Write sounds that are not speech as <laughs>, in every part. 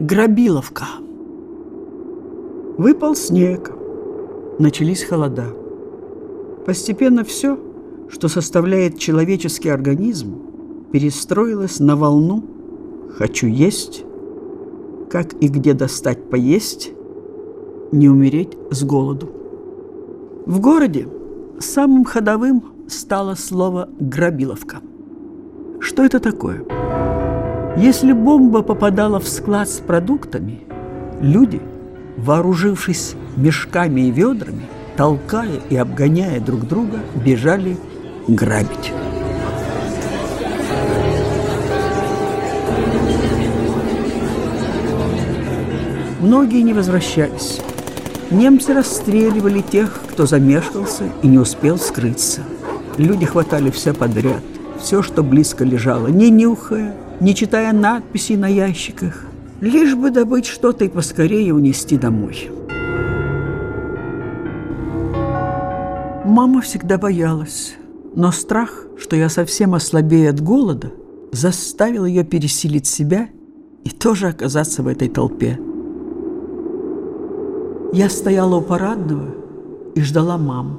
Грабиловка. Выпал снег. Начались холода. Постепенно все, что составляет человеческий организм, перестроилось на волну «хочу есть», как и где достать поесть, не умереть с голоду. В городе самым ходовым стало слово «грабиловка». Что это такое? Если бомба попадала в склад с продуктами, люди, вооружившись мешками и ведрами, толкая и обгоняя друг друга, бежали грабить. Многие не возвращались. Немцы расстреливали тех, кто замешкался и не успел скрыться. Люди хватали все подряд, все, что близко лежало, не нюхая, не читая надписей на ящиках, лишь бы добыть что-то и поскорее унести домой. Мама всегда боялась, но страх, что я совсем ослабею от голода, заставил ее пересилить себя и тоже оказаться в этой толпе. Я стояла у парадного и ждала маму.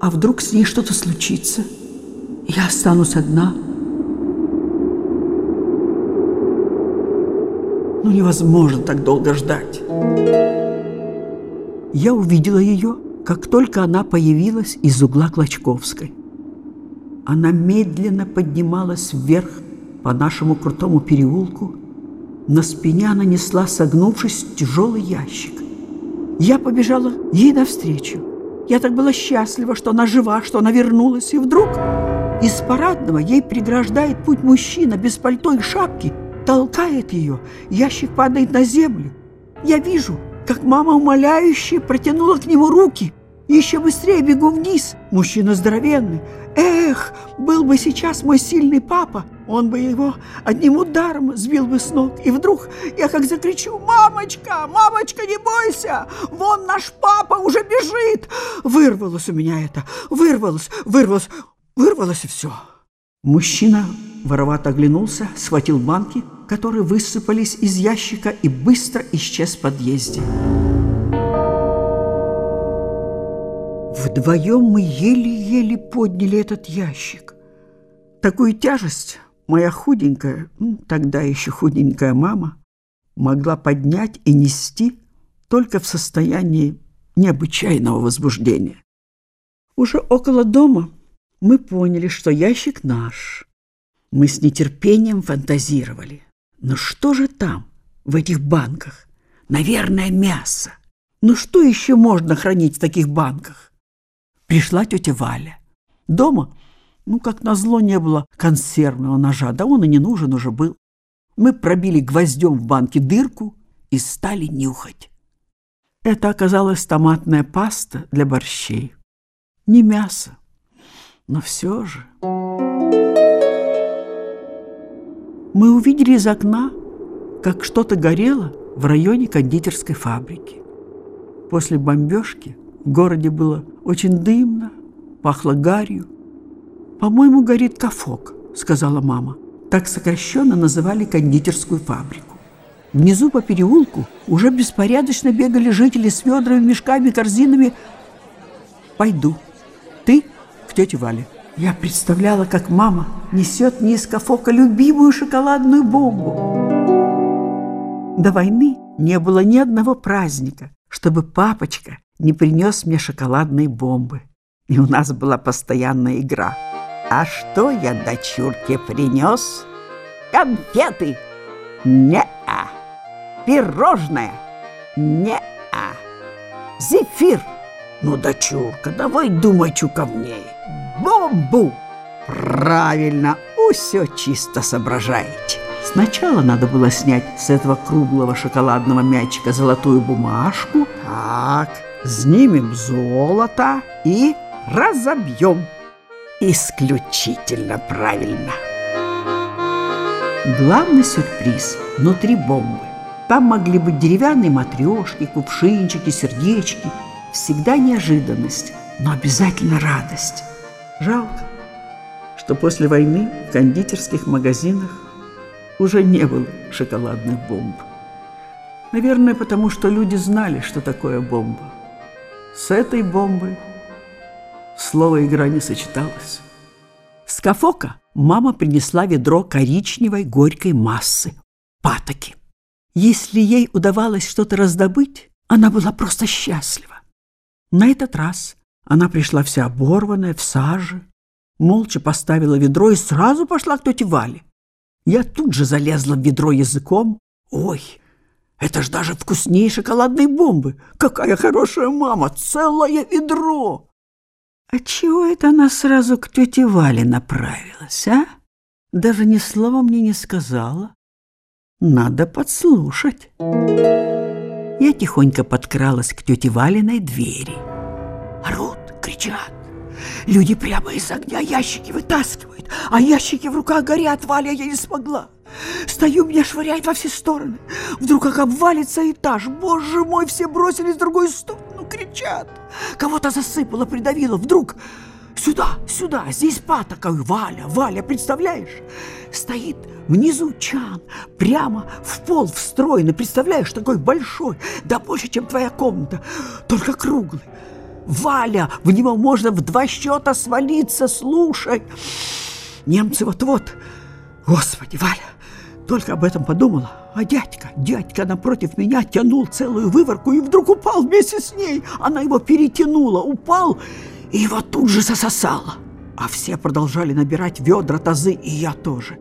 А вдруг с ней что-то случится? Я останусь одна. Ну, невозможно так долго ждать. Я увидела ее, как только она появилась из угла Клочковской. Она медленно поднималась вверх по нашему крутому переулку. На спине она несла, согнувшись, тяжелый ящик. Я побежала ей навстречу. Я так была счастлива, что она жива, что она вернулась. И вдруг из парадного ей преграждает путь мужчина без пальто и шапки, толкает ее, ящик падает на землю. Я вижу, как мама умоляюще протянула к нему руки. Еще быстрее бегу вниз. Мужчина здоровенный. Эх, был бы сейчас мой сильный папа, он бы его одним ударом сбил бы с ног. И вдруг я как закричу «Мамочка! Мамочка, не бойся! Вон наш папа уже бежит!» Вырвалось у меня это, вырвалось, вырвалось, вырвалось и все. Мужчина воровато оглянулся, схватил банки, которые высыпались из ящика и быстро исчез в подъезде. Вдвоем мы еле-еле подняли этот ящик. Такую тяжесть моя худенькая, тогда еще худенькая мама, могла поднять и нести только в состоянии необычайного возбуждения. Уже около дома мы поняли, что ящик наш. Мы с нетерпением фантазировали. Но что же там, в этих банках? Наверное, мясо. Ну что еще можно хранить в таких банках? Пришла тетя Валя. Дома, ну, как назло, не было консервного ножа, да он и не нужен уже был. Мы пробили гвоздем в банке дырку и стали нюхать. Это оказалась томатная паста для борщей. Не мясо, но все же. Мы увидели из окна, как что-то горело в районе кондитерской фабрики. После бомбежки в городе было очень дымно, пахло гарью. «По-моему, горит кафок», — сказала мама. Так сокращенно называли кондитерскую фабрику. Внизу по переулку уже беспорядочно бегали жители с ведрами, мешками, корзинами. «Пойду. Ты к тете Вале». Я представляла, как мама несет мне из кафока любимую шоколадную бомбу. До войны не было ни одного праздника, чтобы папочка не принес мне шоколадные бомбы. И у нас была постоянная игра. А что я дочурке принес? Конфеты? Не-а. Пирожное? Не-а. Зефир? Ну, дочурка, давай думай чуковнее. Бомбу! Правильно, все чисто соображаете. Сначала надо было снять с этого круглого шоколадного мячика золотую бумажку. Так, снимем золото и разобьем. Исключительно правильно. Главный сюрприз внутри бомбы. Там могли быть деревянные матрешки, кувшинчики, сердечки. Всегда неожиданность, но обязательно радость. Жалко, что после войны в кондитерских магазинах уже не было шоколадных бомб. Наверное, потому что люди знали, что такое бомба. С этой бомбой слово «игра» не сочеталось. С Кафока мама принесла ведро коричневой горькой массы – патоки. Если ей удавалось что-то раздобыть, она была просто счастлива. На этот раз она пришла вся оборванная, в саже, молча поставила ведро и сразу пошла к тете Вале. Я тут же залезла в ведро языком. Ой, это ж даже вкуснее шоколадной бомбы. Какая хорошая мама, целое ведро! А чего это она сразу к тете Вале направилась, а? Даже ни слова мне не сказала. Надо подслушать. Я тихонько подкралась к тете Валиной двери. Орут, кричат. Люди прямо из огня ящики вытаскивают, а ящики в руках горят, Валя, я не смогла. Стою, меня швыряет во все стороны. Вдруг как обвалится этаж. Боже мой, все бросились в другую сторону, кричат. Кого-то засыпало, придавило. Вдруг сюда, сюда, здесь патока. Валя, Валя, представляешь? Стоит внизу чан, прямо в пол встроенный. Представляешь, такой большой, да больше, чем твоя комната, только круглый. Валя, в него можно в два счета свалиться, слушай. Немцы вот-вот. Господи, Валя, только об этом подумала. А дядька, дядька напротив меня тянул целую выворку и вдруг упал вместе с ней. Она его перетянула, упал и его тут же засосала. А все продолжали набирать ведра, тазы, и я тоже.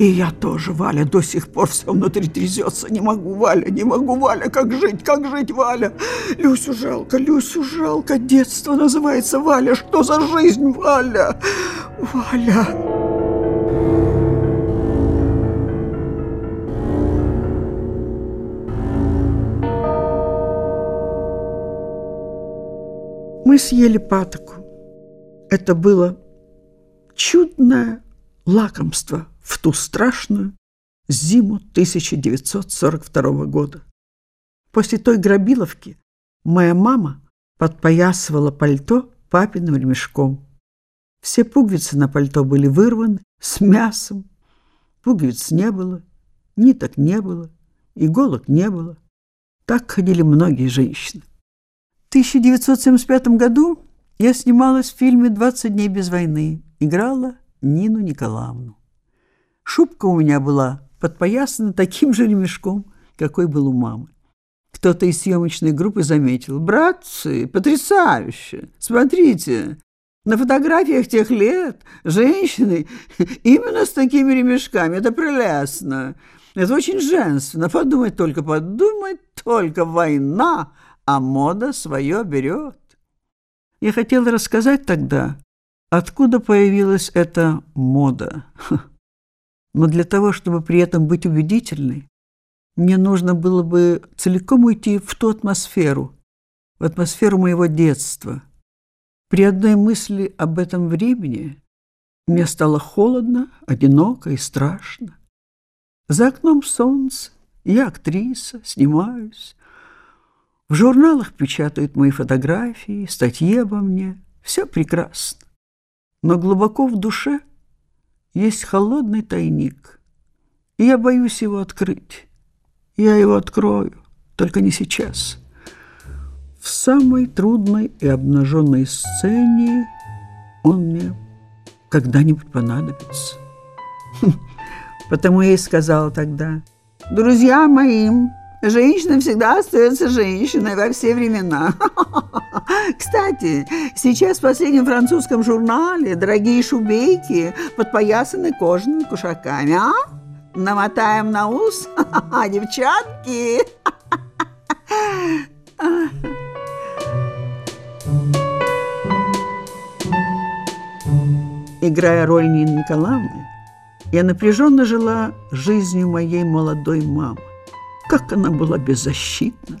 И я тоже, Валя, до сих пор все внутри трясется. Не могу, Валя, не могу, Валя, как жить, как жить, Валя? Люсю жалко, Люсю жалко, детство называется, Валя, что за жизнь, Валя? Валя... Мы съели патоку. Это было чудное лакомство в ту страшную зиму 1942 года. После той грабиловки моя мама подпоясывала пальто папиным ремешком. Все пуговицы на пальто были вырваны с мясом. Пуговиц не было, ниток не было, иголок не было. Так ходили многие женщины. В 1975 году я снималась в фильме «20 дней без войны». Играла Нину Николаевну. Шубка у меня была подпоясана таким же ремешком, какой был у мамы. Кто-то из съемочной группы заметил. «Братцы, потрясающе! Смотрите, на фотографиях тех лет женщины именно с такими ремешками. Это прелестно. Это очень женственно. Подумать только, подумать только. Война, а мода свое берет». Я хотела рассказать тогда, откуда появилась эта мода. Но для того, чтобы при этом быть убедительной, мне нужно было бы целиком уйти в ту атмосферу, в атмосферу моего детства. При одной мысли об этом времени мне стало холодно, одиноко и страшно. За окном солнце, я актриса, снимаюсь. В журналах печатают мои фотографии, статьи обо мне. Все прекрасно. Но глубоко в душе – есть холодный тайник, и я боюсь его открыть. Я его открою, только не сейчас. В самой трудной и обнаженной сцене он мне когда-нибудь понадобится. <laughs> Потому я и сказала тогда, друзья моим, Женщина всегда остается женщиной во все времена. <laughs> Кстати, сейчас в последнем французском журнале дорогие шубейки подпоясаны кожаными кушаками, а? Намотаем на ус, <laughs> девчатки. <laughs> Играя роль Нины Николаевны, я напряженно жила жизнью моей молодой мамы. Как она была беззащитна,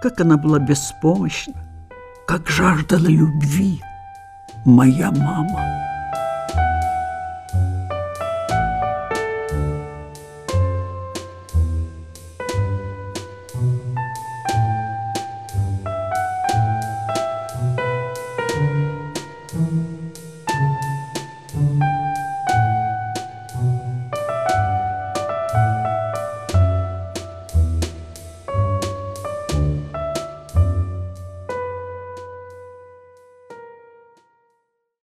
как она была беспомощна, как жаждала любви моя мама.